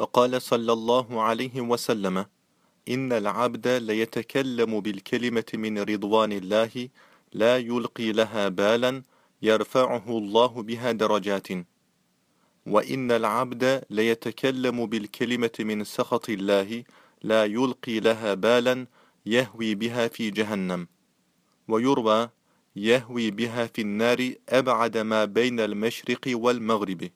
وقال صلى الله عليه وسلم إن العبد ليتكلم بالكلمة من رضوان الله لا يلقي لها بالا يرفعه الله بها درجات. وإن العبد ليتكلم بالكلمة من سخط الله لا يلقي لها بالا يهوي بها في جهنم. ويروى يهوي بها في النار أبعد ما بين المشرق والمغرب.